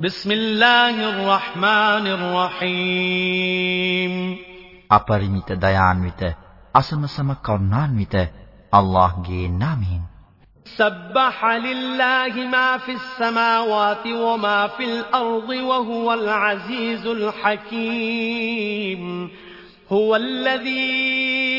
بسم الله الرحمن الرحيم අපරිමිත දයාන්විත අසමසම කරුණාන්විත අල්ලාහ්ගේ නාමයෙන් سبح لله ما في السماوات وما في الأرض وهو العزيز الحكيم هو الذي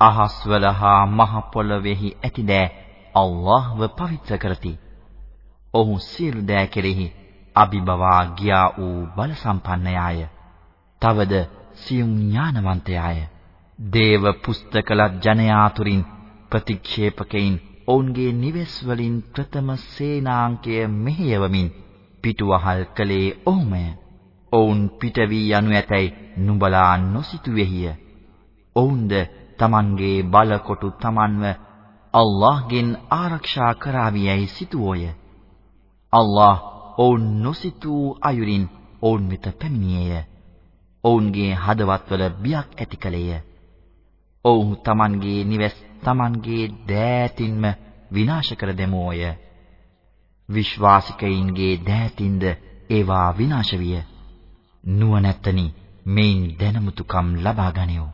අහස්වල හා මහ පොළොවේහි ඇති දෑ අල්ලාහ්ව පවිත්‍ර කරති. ඔහු සියලු දෑ කෙරෙහි අභිබවා ගියා වූ බල සම්පන්නයාය. තවද සියුම් ඥානවන්තයාය. දේව පුස්තකලත් ජනයාතුරින් ප්‍රතික්ෂේපකයින් ඔවුන්ගේ නිවෙස් වලින් ප්‍රථම සේනාංකය මෙහෙයවමින් පිටුවහල් කළේ ඔහුමය. ඔවුන් පිට වී යනු ඇතැයි නුඹලා නොසිතුවේහිය. ඔවුන්ද Tamanගේ බලකොටු Tamanව අල්ලාහ්ගෙන් ආරක්ෂා කරાવીයයි සිතුවෝය. අල්ලාහ් ඔවුන් නොසිතූ අයුරින් ඔවුන් වෙත පැමිණියේය. ඔවුන්ගේ හදවත්වල බියක් ඇති කලේය. ඔවුන් Tamanගේ නිවෙස් Tamanගේ දෑතින්ම විනාශ කර දෙමෝය. විශ්වාසිකයින්ගේ දෑතින්ද ඒවා විනාශ විය. නුවණැත්තනි මේන් දැනමුතුකම් ලබා ගනිව්.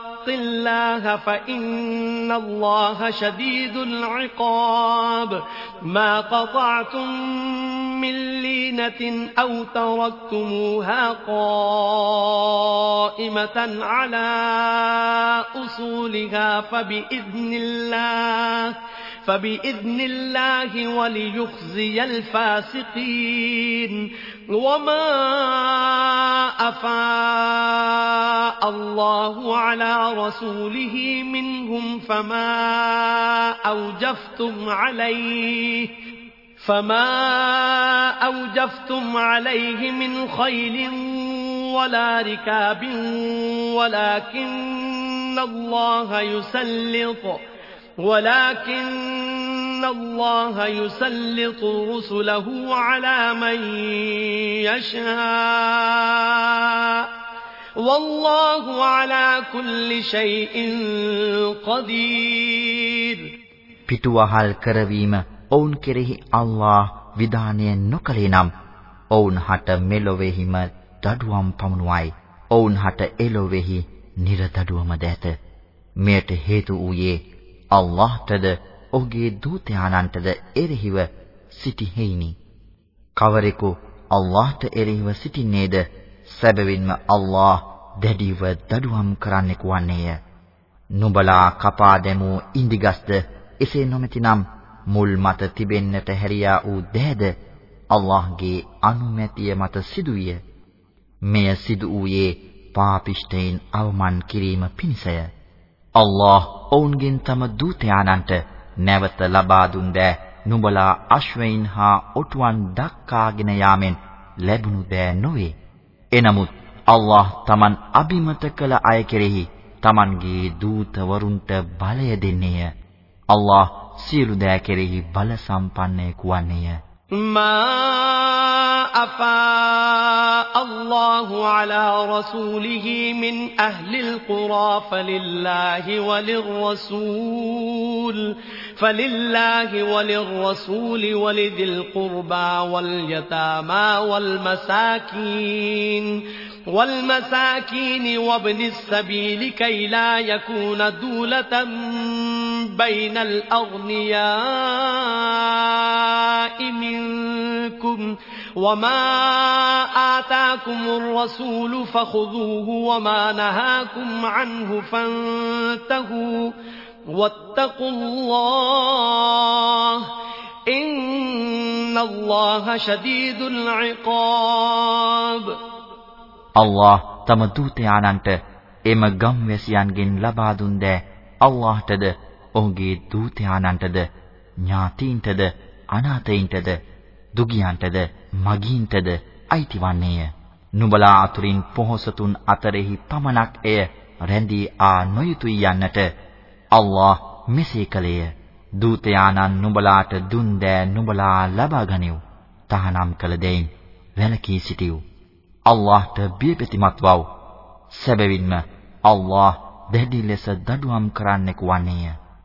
الله فإن الله شديد العقاب. ما قطعتم من لينة أو تركتموها قائمة على أصولها فبإذن الله. فبإذن الله وليخزي الفاسقين. وما أفاء الله على رسوله منهم فما أوجفتم عليه فما أوجفتم عليه من خيل ولا ركاب ولكن الله يسلط ولكن الله يسلط رسله على من يشاء والله على كل شيء قدير පිටුවහල් කරවීම ඔවුන් කෙරෙහි අල්ලාහ් විධානය නොකලේ නම් ඔවුන් හට මෙලොවේහිම දඩුවම් පමුණුවයි ඔවුන් හට එලොවේහි නිර්දඩුවම දැත මෙයට හේතු වූයේ අල්ලාහ්ටද ඔහුගේ දූතයාණන්ටද එරෙහිව සිටි හේිනි. කවරෙකු අල්ලාහ්ට එරෙහිව සිටින්නේද සැබවින්ම අල්ලාහ් දැඩිව දඩුවම් කරන්නෙකු වන්නේය. නුඹලා කපා දැමූ ඉන්දිගස්ද එසේ නොමැතිනම් මුල් මත තිබෙන්නට හැරියා වූ දෑද අල්ලාහ්ගේ අනුමැතිය මත සිදුවිය. මෙය සිදු වූයේ පාපිෂ්ඨයින් අවමන් කිරීම පිණිසය. අල්ලාහ් ඔවුන්ගෙන් තම දූතයාණන්ට නැවත ලබා දුන් දෑ නුඹලා අශ්වයින් හා ඔටුවන් දක්කාගෙන යාමෙන් ලැබුණු දෑ නොවේ. එනමුත් අල්ලාහ් Taman අබිමත කළ අය කෙරෙහි Tamanගේ දූතවරුන්ට බලය දෙන්නේය. අල්ලාහ් සියලු දෑ කෙරෙහි බල සම්පන්නයෙකු වන්නේය. ما أفاء الله على رسوله من أهل القرى فلله وللرسول فلله وللرسول ولذي القربى واليتامى والمساكين والمساكين وابن السبيل كي لا يكون دولة بين الأغنياء منكم. وما آتاكم الرسول فخذوه وما نهاكم عنه فانتهوا واتقوا الله إن الله شديد العقاب අල්ලාහ් තම දූතයාණන්ට එම ගම්වැසියන්ගෙන් ලබා දුන් දෑ අල්ලාහ්ටද ඔහුගේ දූතයාණන්ටද ඥාතීන්ටද අනාථයින්ටද දුගියන්ටද මගීන්ටද අයිතිවන්නේය. නුඹලා අතුරින් පොහොසතුන් අතරෙහි පමණක් එය රැඳී ආ නොයුතුය යන්නට අල්ලාහ් මෙසේ කළේය. දූතයාණන් නුඹලාට දුන් දෑ නුඹලා ලබා ගනිව්. තහනම් කළ දෙයින් වැළකී සිටියු. අල්ලාහ්ට බියපැතිමත් වව්. සැබවින්ම අල්ලාහ් දැඩි ලෙස දඩුවම් කරන්නෙකු වන්නේය.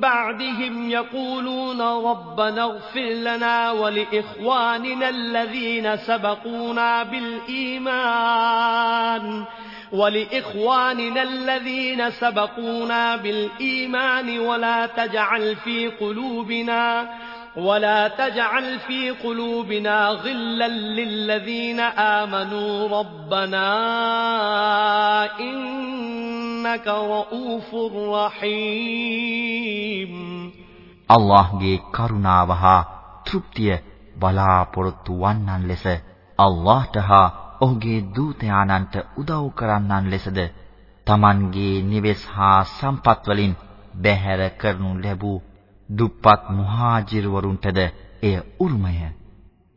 بعدهم يقولون ربنا اغفر لنا ولإخواننا الذين سبقونا بالإيمان. ولإخواننا الذين سبقونا بالإيمان ولا تجعل في قلوبنا ولا تجعل في قلوبنا غلا للذين آمنوا. ربنا إنك رؤوف رحيم අල්ලාහ්ගේ කරුණාව හා තෘප්තිය බලාපොරොත්තු වන්නන් ලෙස අල්ලාහ්ට හා ඔහුගේ දූතයාණන්ට උදව් කරන්නන් ලෙසද Tamanගේ නිවෙස් හා සම්පත් වලින් බැහැර කරනු ලැබූ දුප්පත් මුහාජිරවරුන්ටද එය උරුමය.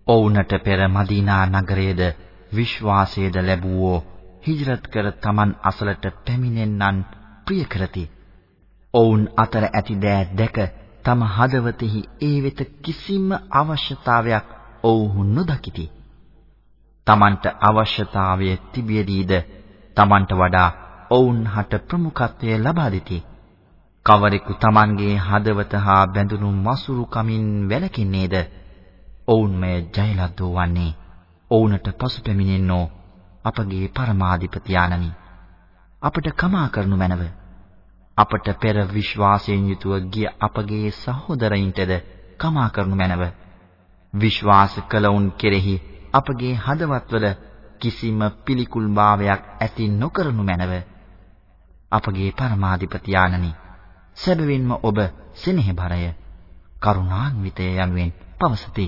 ඔවුන්ට පෙර මදීනා නගරයේද විශ්වාසයේද ලැබුවෝ හිජරත් කර Taman අසලට පැමිණෙන්නන් ප්‍රිය කරති. ඔවුන් අතර ඇති දෑ දැක තම හදවතෙහි ඒ වෙත කිසිම අවශ්‍යතාවයක් ඔවුහු නොදකිති. Tamanට අවශ්‍යතාවය තිබියදීද Tamanට වඩා ඔවුන් හට ප්‍රමුඛත්වය ලබා දෙති. කවරෙකු Tamanගේ හදවත හා බැඳුණු මසුරු කමින් වැළකෙන්නේද? ඔවුන්මය ජයලද්දෝ වන්නේ. ඔවුන්ට පසුපැමිණෙන්නෝ අපගේ පරමාධිපති ආනනි. අපට කමා කරනු මැනව. අපට පෙර විශ්වාසයෙන් යුතුව ගිය අපගේ සහෝදරයින්ටද කමා කරනු මැනව. විශ්වාස කළවුන් කෙරෙහි අපගේ හදවත්වල කිසිම පිළිකුල් භාවයක් ඇති නොකරනු මැනව. අපගේ පරමාධිපති ආනනි සැබවින්ම ඔබ සෙනෙහබරය කරුණාන්විතය යනුවෙන් පවසති.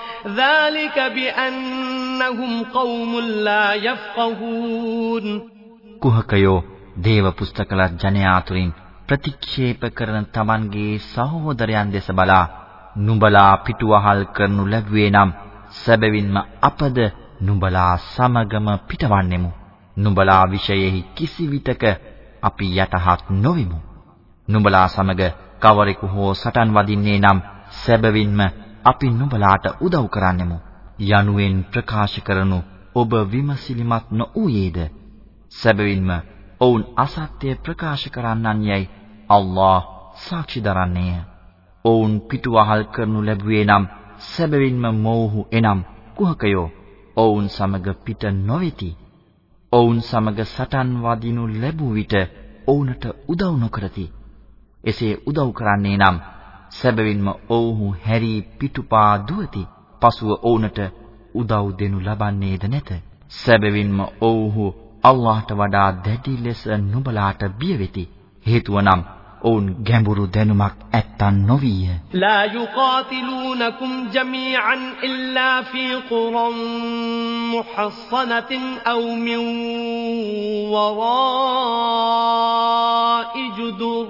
ذلك بأنهم قوم لا يفقهون කුහකයෝ දේව පුස්තකලත් ජනයා අතුරින් ප්‍රතික්ෂේප කරන Tamanගේ සහෝදරයන් දෙස බලා නුඹලා පිටුවහල් කරනු ලැබුවේ නම් සැබවින්ම අපද නුඹලා සමගම පිටවන්නෙමු. නුඹලා විෂයෙහි කිසිවිටක අපි යටහත් නොවිමු. නුඹලා සමග කවරෙකු හෝ සටන් වදින්නේ නම් සැබවින්ම අපි නුඹලාට උදව් කරන්නෙමු. යනුවෙන් ප්‍රකාශ කරනු ඔබ විමසිලිමත් නොඌයේද? සැබවින්ම ඔවුන් අසත්‍ය ප්‍රකාශ කරන්නන් යයි අල්ලාහ් සාක්ෂි දරන්නේය. ඔවුන් පිටුවහල් කරනු ලැබුවේ නම් සැබවින්ම මෝහු එනම් කුහකයෝ ඔවුන් සමග පිට නොවේති. ඔවුන් සමග සටන් වදිනු ලැබුව විට ඔවුන්ට උදව් නොකරති. එසේ උදව් කරන්නේ නම් සැබවින්ම ඔවුහු හැරි පිටුපා දුවති. පසුව ඔවුන්ට උදව් දෙනු ලබන්නේද නැත. සැබවින්ම ඔවුහු අල්ලාහට වඩා දැඩි ලෙස නුඹලාට බිය වෙති. හේතුව නම් ඔවුන් ගැඹුරු දැනුමක් ඇත්තන් නොවිය. ලා යුකාතිලූනකුම් ජමීඅන් ඉල්ලා ෆී කුරම් මුහස්සනතින් අව් මින් වරායි ජුදුර්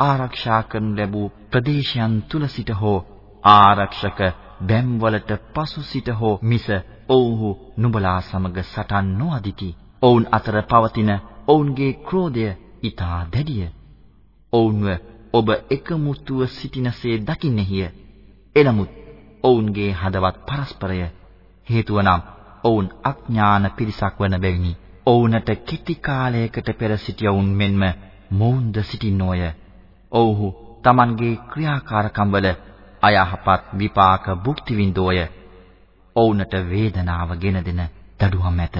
ආරක්ෂා කරනු ලැබූ ප්‍රදේශයන් තුල සිට හෝ ආරක්ෂක බැම්වලට පසු සිට හෝ මිස ඔව්හු නුඹලා සමග සටන් නොඅදිති. ඔවුන් අතර පවතින ඔවුන්ගේ ක්‍රෝධය ඊටා දැඩිය. ඔවුන්ව ඔබ එකමුතුව සිටිනසේ දකින්නේය. එනමුත් ඔවුන්ගේ හදවත් පරස්පරය හේතුව නම් ඔවුන් අඥාන පිරිසක් වන බැවිනි. ඔවුන්ට කිටි කාලයකට පෙර සිටියවුන් මෙන්ම මොවුන්ද සිටින්නෝය. ඔව්හු Tamanගේ ක්‍රියාකාරකම් වල අයහපත් විපාක භුක්ති විඳෝය. ඔවුන්ට වේදනාව ගෙන දෙන දඩුවම් ඇත.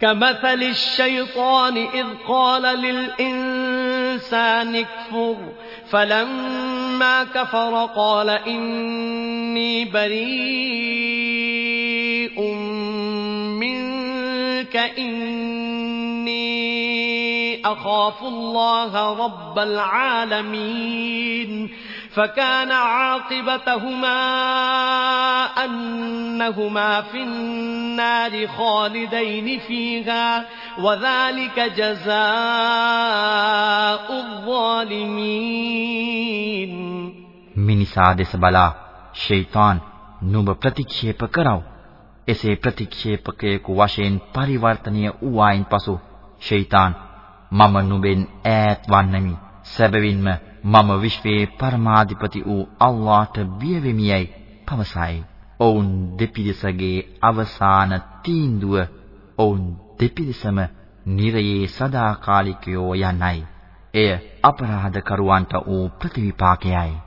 كمثل الشيطان إذ قال للإنسان اكفر فلما كفر قال إني بريء منك إني أخاف الله رب العالمين فكان عاقبتهما أنهما في النار خالدين فيها وذلك جزاء الظالمين මිනිසා දෙස බලා ෂයිතන් නුඹ ප්‍රතික්ෂේප කරව. එසේ ප්‍රතික්ෂේපකයෙකු වශයෙන් පරිවර්තනය වූායින් පසු ෂයිතන් මම නුඹෙන් ඈත් වන්නෙමි. සැබවින්ම මම විශ්වයේ පරමාධිපති වූ අල්ලාහට බිය වෙමියයි පවසයි. ඔවුන් දෙපිරිසගේ අවසාන තීන්දුව ඔවුන් දෙපිරිසම නිරයේ සදාකාලිකයෝ යන්නයි. එය අපරාධ කරුවන්ට වූ ප්‍රතිවිපාකයයි.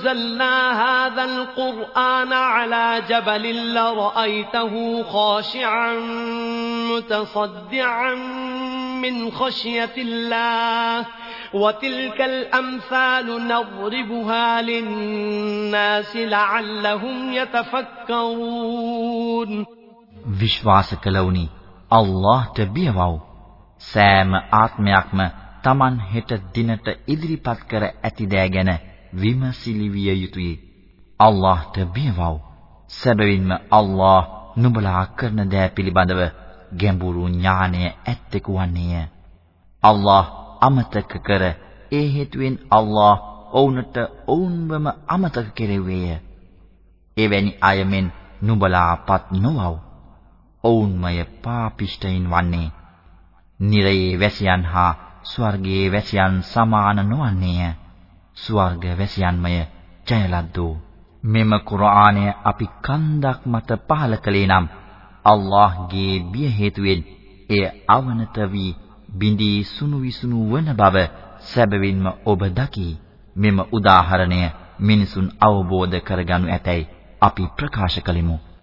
أنزلنا هذا القرآن على جبل لرأيته خاشعا متصدعا من خشية الله وتلك الأمثال نضربها للناس لعلهم يتفكرون විශ්වාස කළවුනි අල්ලාහ්ට බියවව් සෑම ආත්මයක්ම Taman හෙට දිනට ඉදිරිපත් කර ඇති දෑ ගැන විමසිලි විය යුතුය. අල්ලාහ්ට බියවව්. සැබවින්ම අල්ලාහ් නුඹලා කරන දෑ පිළිබඳව ගැඹුරු ඥානය ඇත්තෙකු වන්නේය අල්ලාහ් අමතක කර ඒ හේතුවෙන් අල්ලාහ් ඔවුන්ට ඔවුන්වම අමතක කෙරෙව්වේය. එවැනි අයමෙන් නුඹලාපත් නොවව්. ඔවුන්මය පාපිෂ්ඨයින් වන්නේ. නිරයේ වැසියන් හා ස්වර්ගයේ වැසියන් සමාන නොවන්නේය. ස්වර්ග වැසියන්මය ජයලද්දෝ. මෙම කුර්ආනය අපි කන්දක් මත පහල කළේ නම් අල්ලාහ්ගේ බිය හේතුවෙන් එය අවනත වී බිඳී සුණු විසුණු වන බව සැබවින්ම ඔබ දකි. මෙම උදාහරණය මිනිසුන් අවබෝධ කරගනු ඇතැයි අපි ප්‍රකාශ කළෙමු.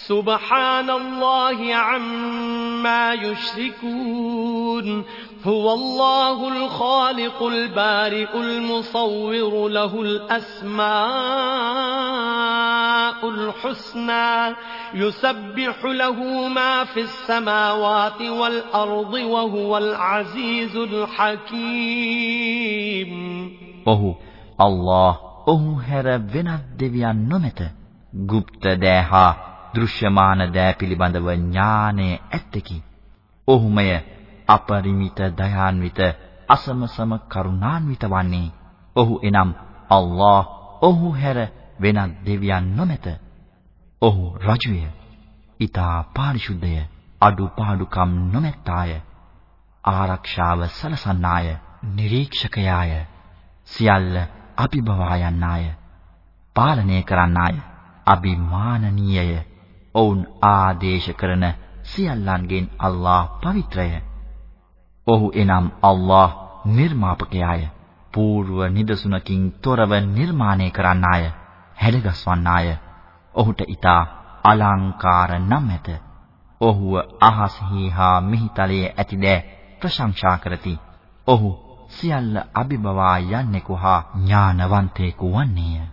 سبحان الله عما يشركون هو الله الخالق البارئ المصور له الأسماء الحسنى يسبح له ما في السماوات والأرض وهو العزيز الحكيم ඔහු අල්ලාහ් ඔහු හැර වෙනත් දෙවියන් නොමැත. গুপ্ত දෑහා දෘශ්‍යමාන දෑ පිළිබඳව ඥානය ඇත්තකි. ඔහුමය අපරිමිත දයාන්විත අසමසම කරුණාන්විත වන්නේ. ඔහු එනම් අල්ලාහ් ඔහු හැර වෙනත් දෙවියන් නොමැත. ඔහු රජුය. ඊතා පාරිශුද්ධය. අඩුපාඩුකම් නොමැත්තාය. ආරක්ෂාව සලසන්නාය. නිරීක්ෂකයාය. සියල්ල අභිභවා යන්නාය. පාලනය කරන්නාය. අභිමානනීයය. ඔවුන් ආදේශ කරන සියල්ලන්ගෙන් අල්ලාහ් පවිත්‍රය. ඔහු එනම් අල්ලාහ් නිර්මාපකයාය. పూర్ව නිදසුනකින් තොරව නිර්මාණය කරන්නාය. හැඩගස්වන්නාය. ඔහුට ඊට අලංකාර නම් ඇත. ඔහුව අහස්හි හා මිහිතලයේ ඇතිදෑ ප්‍රශංසා කරති. ඔහු සියල්ල අභිබවා යන්නෙකු හා ඥානවන්තයෙකු වන්නේය.